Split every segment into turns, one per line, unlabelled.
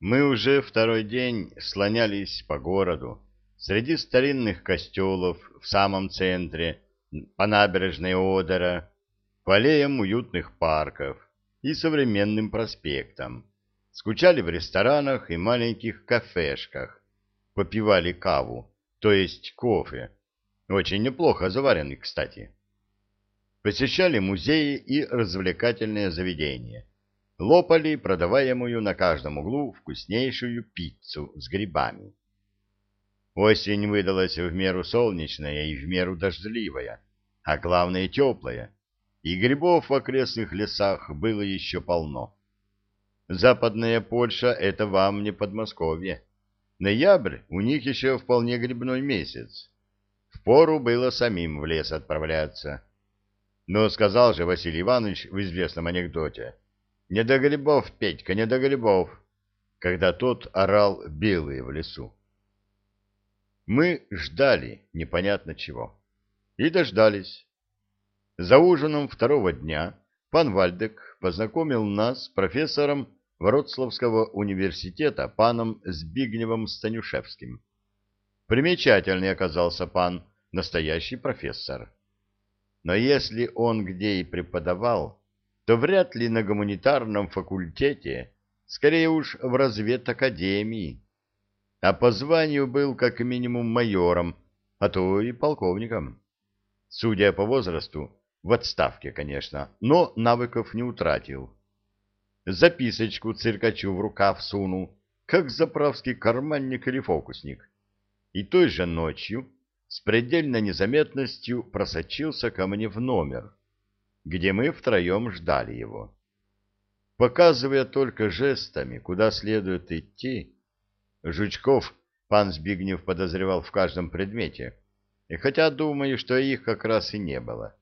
Мы уже второй день слонялись по городу, среди старинных костелов в самом центре, по набережной Одера, по аллеям уютных парков и современным проспектам. Скучали в ресторанах и маленьких кафешках, попивали каву, то есть кофе, очень неплохо заваренный, кстати. Посещали музеи и развлекательные заведения лопали продаваемую на каждом углу вкуснейшую пиццу с грибами. Осень выдалась в меру солнечная и в меру дождливая, а главное теплая, и грибов в окрестных лесах было еще полно. Западная Польша — это вам не Подмосковье. Ноябрь у них еще вполне грибной месяц. Впору было самим в лес отправляться. Но сказал же Василий Иванович в известном анекдоте — не до грибов, Петька, не до грибов, когда тот орал белые в лесу. Мы ждали непонятно чего. И дождались. За ужином второго дня пан Вальдек познакомил нас с профессором Вроцлавского университета паном Збигневым Станюшевским. Примечательный оказался пан, настоящий профессор. Но если он где и преподавал, то вряд ли на гуманитарном факультете, скорее уж в разведакадемии. А по званию был как минимум майором, а то и полковником. Судя по возрасту, в отставке, конечно, но навыков не утратил. Записочку циркачу в рукав сунул, как заправский карманник или фокусник. И той же ночью с предельной незаметностью просочился ко мне в номер где мы втроем ждали его. Показывая только жестами, куда следует идти, жучков пан Збигнев подозревал в каждом предмете, и хотя думаю, что их как раз и не было.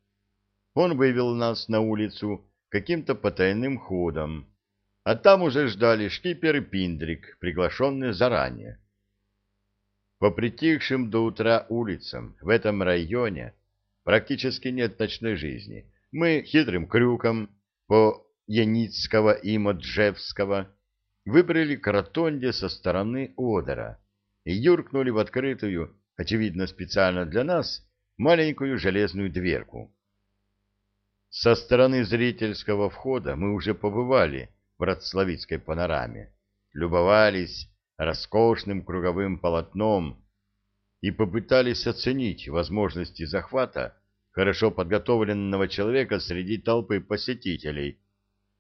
Он вывел нас на улицу каким-то потайным ходом, а там уже ждали шкипер и пиндрик, приглашенные заранее. По притихшим до утра улицам в этом районе практически нет ночной жизни — мы хитрым крюком по Яницкого и Моджевского выбрали к со стороны Одера и юркнули в открытую, очевидно специально для нас, маленькую железную дверку. Со стороны зрительского входа мы уже побывали в Радславицкой панораме, любовались роскошным круговым полотном и попытались оценить возможности захвата хорошо подготовленного человека среди толпы посетителей.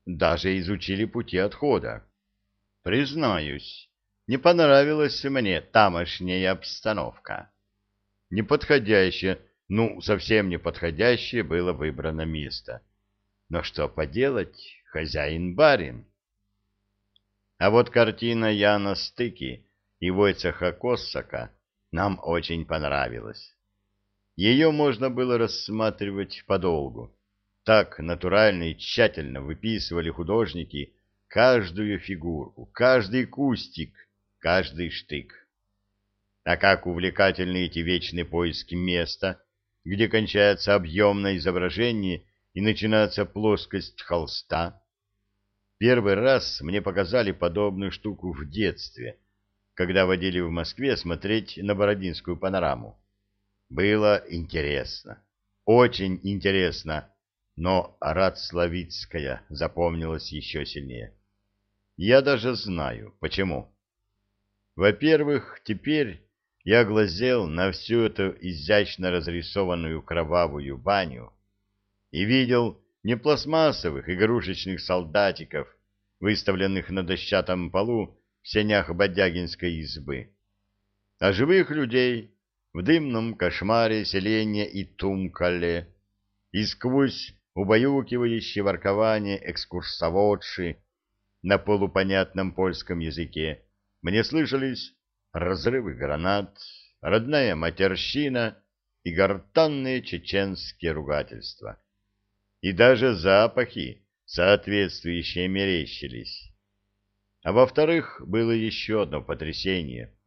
Даже изучили пути отхода. Признаюсь, не понравилась мне тамошняя обстановка. Неподходящее, ну, совсем неподходящее было выбрано место. Но что поделать, хозяин-барин. А вот картина Яна Стыки и Войцеха Коссака нам очень понравилась. Ее можно было рассматривать подолгу. Так натурально и тщательно выписывали художники каждую фигурку, каждый кустик, каждый штык. А как увлекательны эти вечные поиски места, где кончается объемное изображение и начинается плоскость холста. Первый раз мне показали подобную штуку в детстве, когда водили в Москве смотреть на Бородинскую панораму. Было интересно, очень интересно, но Радславицкая запомнилась еще сильнее. Я даже знаю, почему. Во-первых, теперь я глазел на всю эту изящно разрисованную кровавую баню и видел не пластмассовых игрушечных солдатиков, выставленных на дощатом полу в сенях Бодягинской избы, а живых людей, в дымном кошмаре селения и Тумкале, и сквозь убаюкивающее воркование экскурсоводши на полупонятном польском языке мне слышались разрывы гранат, родная матерщина и гортанные чеченские ругательства. И даже запахи соответствующие мерещились. А во-вторых, было еще одно потрясение —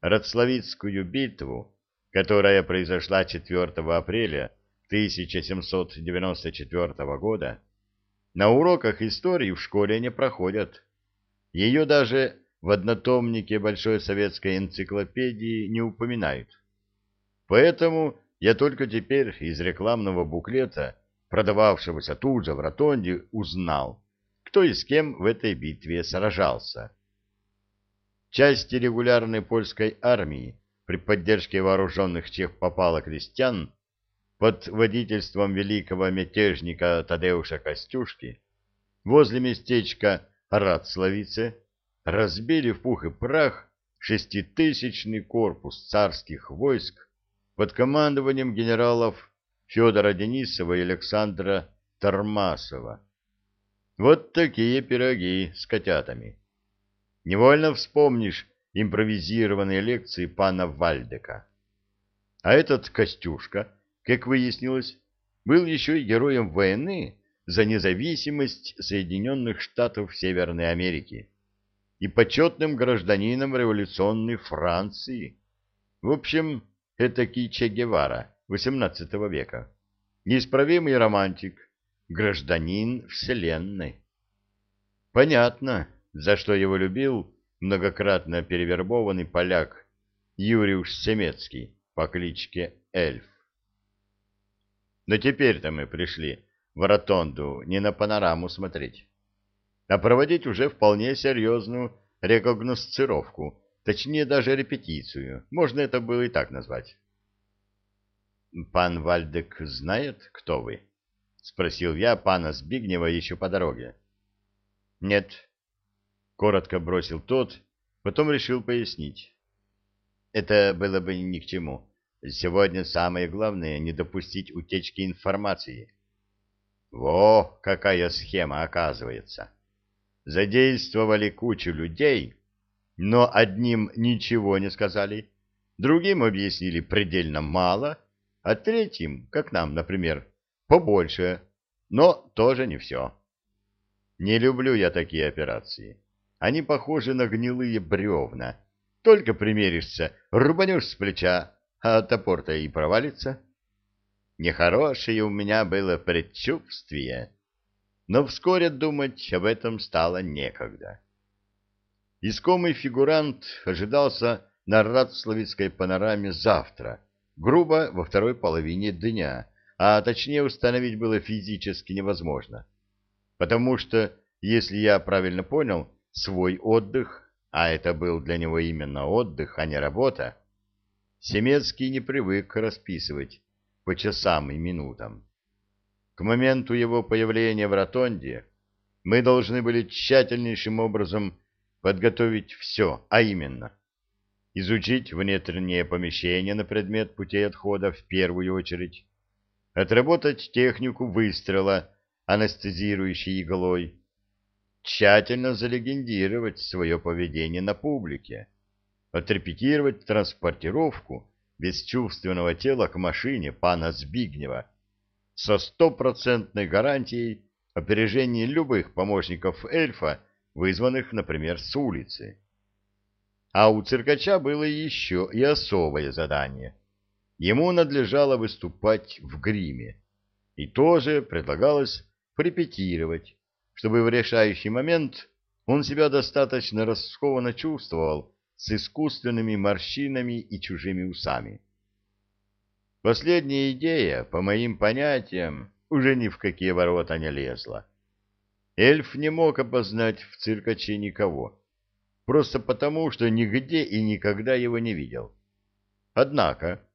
Радславицкую битву, которая произошла 4 апреля 1794 года, на уроках истории в школе не проходят. Ее даже в однотомнике Большой советской энциклопедии не упоминают. Поэтому я только теперь из рекламного буклета, продававшегося тут же в ротонде, узнал, кто и с кем в этой битве сражался. Части регулярной польской армии при поддержке вооруженных чех попало крестьян под водительством великого мятежника Тадеуша Костюшки возле местечка Радславице разбили в пух и прах шеститысячный корпус царских войск под командованием генералов Федора Денисова и Александра Тормасова. Вот такие пироги с котятами. Невольно вспомнишь импровизированные лекции пана Вальдека. А этот Костюшка, как выяснилось, был еще и героем войны за независимость Соединенных Штатов Северной Америки и почетным гражданином революционной Франции. В общем, это Че Гевара XVIII века. Неисправимый романтик, гражданин Вселенной. Понятно, за что его любил многократно перевербованный поляк Юриуш Семецкий по кличке Эльф. Но теперь-то мы пришли в Ротонду не на панораму смотреть, а проводить уже вполне серьезную рекогносцировку, точнее даже репетицию, можно это было и так назвать. «Пан Вальдек знает, кто вы?» — спросил я пана Збигнева еще по дороге. «Нет», — коротко бросил тот, потом решил пояснить. «Это было бы ни к чему. Сегодня самое главное — не допустить утечки информации». Во, какая схема оказывается! Задействовали кучу людей, но одним ничего не сказали, другим объяснили предельно мало, а третьим, как нам, например, побольше, но тоже не все. Не люблю я такие операции. Они похожи на гнилые бревна. Только примеришься, рубанешь с плеча, а топор-то и провалится. Нехорошее у меня было предчувствие, но вскоре думать об этом стало некогда. Искомый фигурант ожидался на Радславицкой панораме завтра, грубо во второй половине дня, а точнее установить было физически невозможно. Потому что, если я правильно понял, свой отдых, а это был для него именно отдых, а не работа, Семецкий не привык расписывать по часам и минутам. К моменту его появления в ротонде мы должны были тщательнейшим образом подготовить все, а именно изучить внутреннее помещение на предмет путей отхода в первую очередь, отработать технику выстрела анестезирующей иглой, тщательно залегендировать свое поведение на публике, отрепетировать транспортировку бесчувственного тела к машине пана Збигнева со стопроцентной гарантией опережения любых помощников эльфа, вызванных, например, с улицы. А у циркача было еще и особое задание. Ему надлежало выступать в гриме, и тоже предлагалось репетировать, чтобы в решающий момент он себя достаточно раскованно чувствовал, с искусственными морщинами и чужими усами. Последняя идея, по моим понятиям, уже ни в какие ворота не лезла. Эльф не мог опознать в циркаче никого, просто потому, что нигде и никогда его не видел. Однако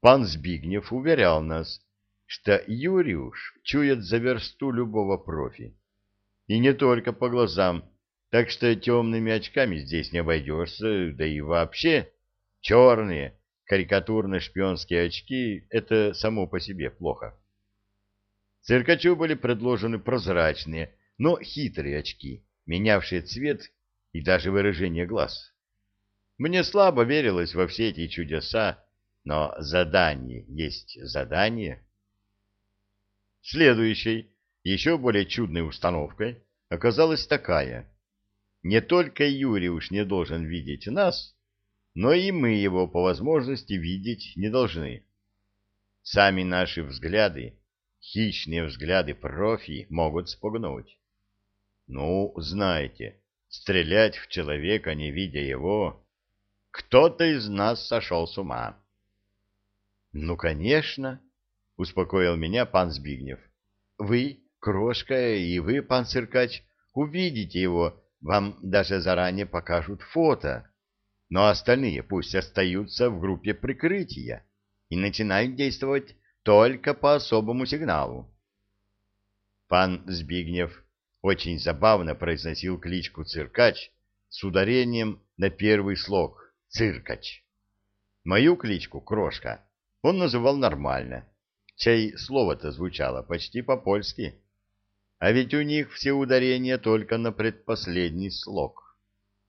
пан Збигнев уверял нас, что Юриуш чует за версту любого профи. И не только по глазам, так что темными очками здесь не обойдешься, да и вообще черные карикатурно-шпионские очки — это само по себе плохо. Циркачу были предложены прозрачные, но хитрые очки, менявшие цвет и даже выражение глаз. Мне слабо верилось во все эти чудеса, но задание есть задание. Следующей, еще более чудной установкой оказалась такая — не только Юрий уж не должен видеть нас, но и мы его по возможности видеть не должны. Сами наши взгляды, хищные взгляды профи, могут спугнуть. Ну, знаете, стрелять в человека, не видя его, кто-то из нас сошел с ума. — Ну, конечно, — успокоил меня пан Збигнев. — Вы, Крошка, и вы, пан Циркач, увидите его, вам даже заранее покажут фото, но остальные пусть остаются в группе прикрытия и начинают действовать только по особому сигналу. Пан Збигнев очень забавно произносил кличку Циркач с ударением на первый слог «Циркач». Мою кличку Крошка он называл нормально, чай слово-то звучало почти по-польски. А ведь у них все ударения только на предпоследний слог.